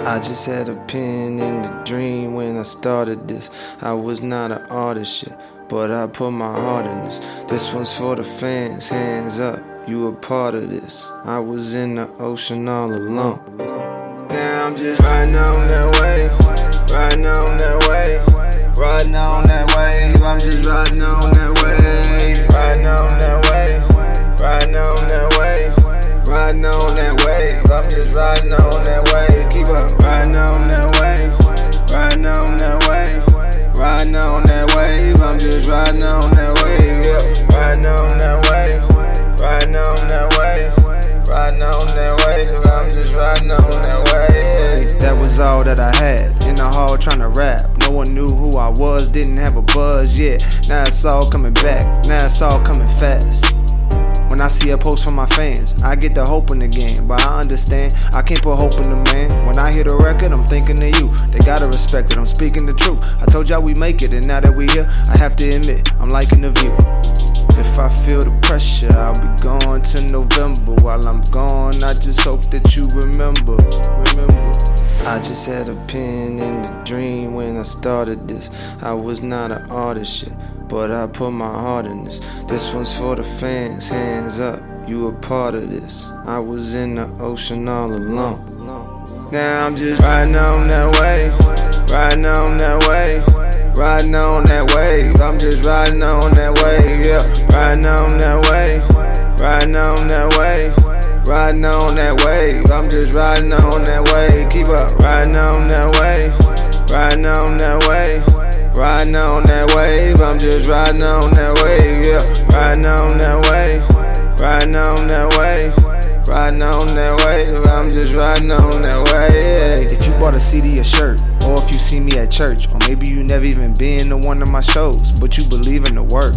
I just had a pen in the dream when I started this. I was not an artist shit, but I put my heart in this. This one's for the fans, hands up. You a part of this. I was in the ocean all alone. Now I'm just riding on that wave, riding on that wave, riding on that wave. I'm I'm just riding on that wave, yeah, riding on that wave, riding on that wave, riding on that wave. I'm just riding on that wave. That was all that I had in the hall trying to rap. No one knew who I was, didn't have a buzz yet. Now it's all coming back, now it's all coming fast. When I see a post from my fans, I get the hoping again. But I understand, I can't put hope in the man. When I hear the record, I'm thinking of you. They gotta respect it, I'm speaking the truth. I told y'all we make it, and now that we here, I have to admit, I'm liking the view. If I feel the pressure, I'll be gone to November. While I'm gone, I just hope that you remember. Remember. I just had a pen in the dream when I started this. I was not an artist shit, but I put my heart in this. This one's for the fans, hands up. You a part of this. I was in the ocean all alone. Now I'm just riding on that wave, riding on that wave, riding on that wave. I'm just riding on that wave, yeah, riding on that wave, riding on that wave. Riding on that wave, I'm just riding on that wave. Just riding on that wave, yeah, riding on that wave, riding on that bought a CD or shirt, or if you see me at church, or maybe you never even been to one of my shows, but you believe in the work.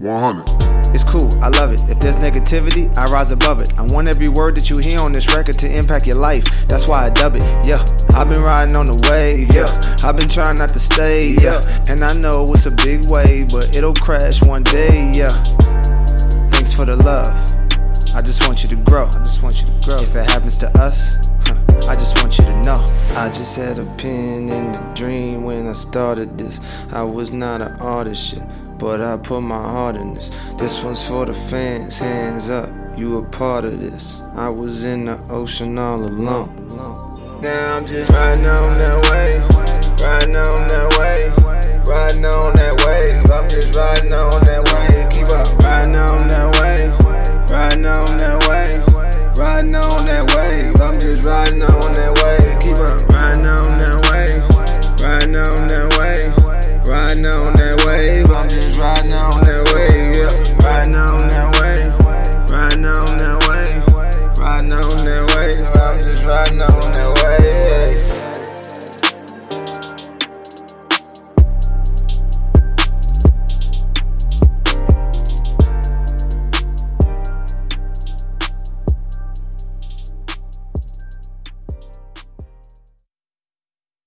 100. It's cool, I love it. If there's negativity, I rise above it. I want every word that you hear on this record to impact your life. That's why I dub it, yeah. I've been riding on the wave, yeah. I've been trying not to stay, yeah. And I know it's a big wave, but it'll crash one day, yeah. Thanks for the love. I just want you to grow. I just want you to grow. If it happens to us, huh, I just want you to know. I just had a pen in the dream when I started this. I was not an artist shit, but I put my heart in this. This one's for the fans, hands up. You a part of this. I was in the ocean all alone. Now I'm just riding on that wave, riding on that wave,